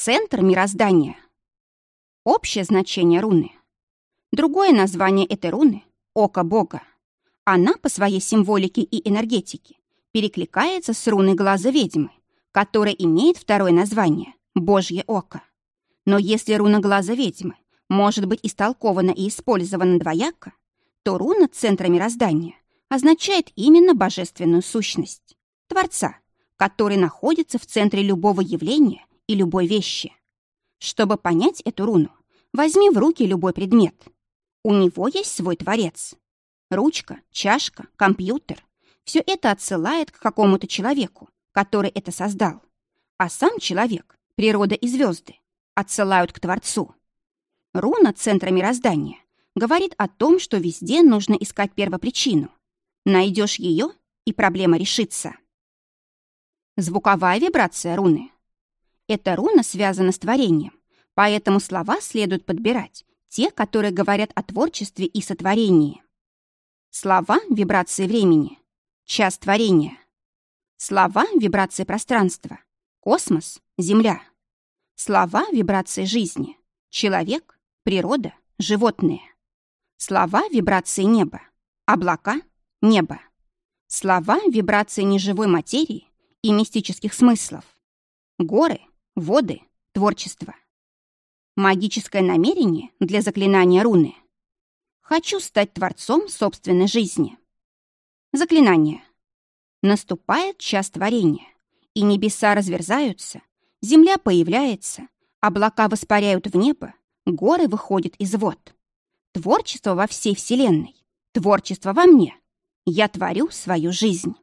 Центр мироздания. Общее значение руны. Другое название этой руны — Око Бога. Она по своей символике и энергетике перекликается с руной глаза ведьмы, которая имеет второе название — Божье Око. Но если руна глаза ведьмы может быть истолкована и использована двояко, то руна центра мироздания означает именно божественную сущность, Творца, который находится в центре любого явления и любой вещи. Чтобы понять эту руну, возьми в руки любой предмет. У него есть свой творец. Ручка, чашка, компьютер — все это отсылает к какому-то человеку, который это создал. А сам человек, природа и звезды отсылают к Творцу. Руна центра мироздания говорит о том, что везде нужно искать первопричину. Найдешь ее, и проблема решится. Звуковая вибрация руны. Эта руна связана с творением, поэтому слова следует подбирать, те, которые говорят о творчестве и сотворении. Слова — вибрации времени. Час творения. Слова — вибрации пространства. Космос — Земля. Слова — вибрации жизни. Человек, природа, животные. Слова — вибрации неба. Облака — небо. Слова — вибрации неживой материи и мистических смыслов. Горы, воды, творчество. Магическое намерение для заклинания руны. Хочу стать творцом собственной жизни. Заклинание. Наступает час творения, и небеса разверзаются, земля появляется, облака воспаряют в небо, горы выходят из вод. Творчество во всей вселенной, творчество во мне. Я творю свою жизнь.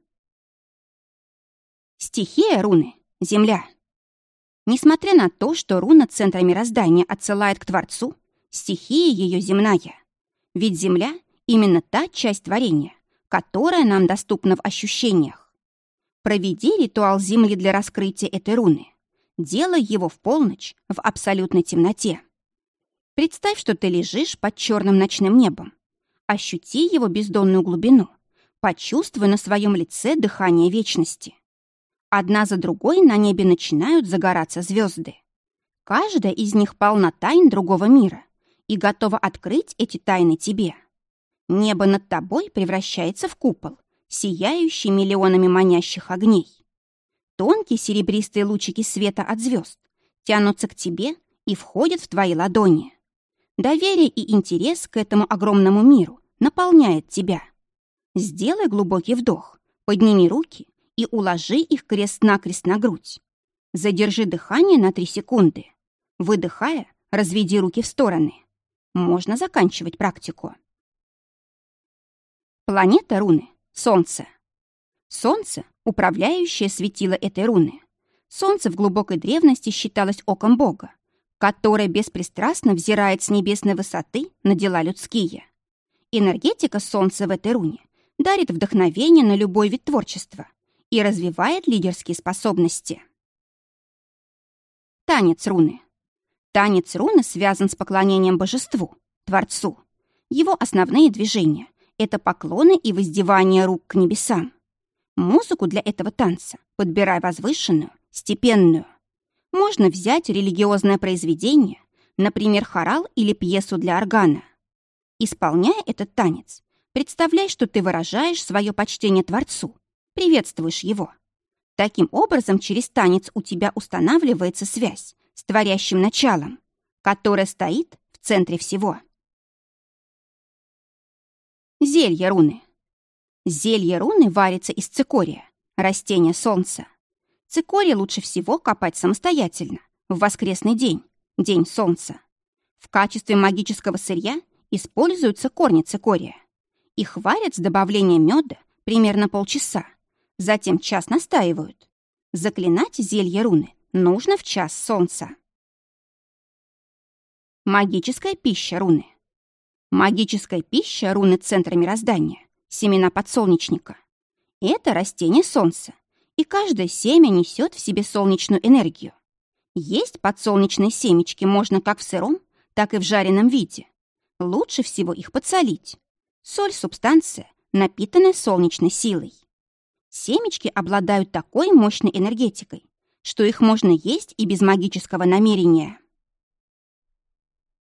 Стихия руны — земля. Несмотря на то, что руна центра мироздания отсылает к Творцу, стихия ее земная. Ведь Земля — именно та часть творения, которая нам доступна в ощущениях. Проведи ритуал Земли для раскрытия этой руны. Делай его в полночь, в абсолютной темноте. Представь, что ты лежишь под черным ночным небом. Ощути его бездонную глубину. Почувствуй на своем лице дыхание вечности. Одна за другой на небе начинают загораться звезды. Каждая из них полна тайн другого мира и готова открыть эти тайны тебе. Небо над тобой превращается в купол, сияющий миллионами манящих огней. Тонкие серебристые лучики света от звезд тянутся к тебе и входят в твои ладони. Доверие и интерес к этому огромному миру наполняет тебя. Сделай глубокий вдох, подними руки и уложи их крест-накрест на грудь. Задержи дыхание на три секунды. Выдыхая, разведи руки в стороны. Можно заканчивать практику. Планета руны — Солнце. Солнце — управляющее светило этой руны. Солнце в глубокой древности считалось оком Бога, которое беспристрастно взирает с небесной высоты на дела людские. Энергетика Солнца в этой руне дарит вдохновение на любой вид творчества, и развивает лидерские способности. Танец руны. Танец руны связан с поклонением божеству, Творцу. Его основные движения — это поклоны и воздевание рук к небесам. Музыку для этого танца подбирай возвышенную, степенную. Можно взять религиозное произведение, например, хорал или пьесу для органа. Исполняя этот танец, представляй, что ты выражаешь свое почтение Творцу приветствуешь его. Таким образом, через танец у тебя устанавливается связь с творящим началом, которое стоит в центре всего. Зелье руны. Зелье руны варится из цикория, растения солнца. Цикорий лучше всего копать самостоятельно, в воскресный день, день солнца. В качестве магического сырья используются корни цикория. Их варят с добавлением меда примерно полчаса, затем час настаивают. Заклинать зелье руны нужно в час солнца. Магическая пища руны. Магическая пища руны центра мироздания, семена подсолнечника. Это растение солнца, и каждое семя несет в себе солнечную энергию. Есть подсолнечные семечки можно как в сыром, так и в жареном виде. Лучше всего их подсолить. Соль – субстанция, напитанная солнечной силой. Семечки обладают такой мощной энергетикой, что их можно есть и без магического намерения.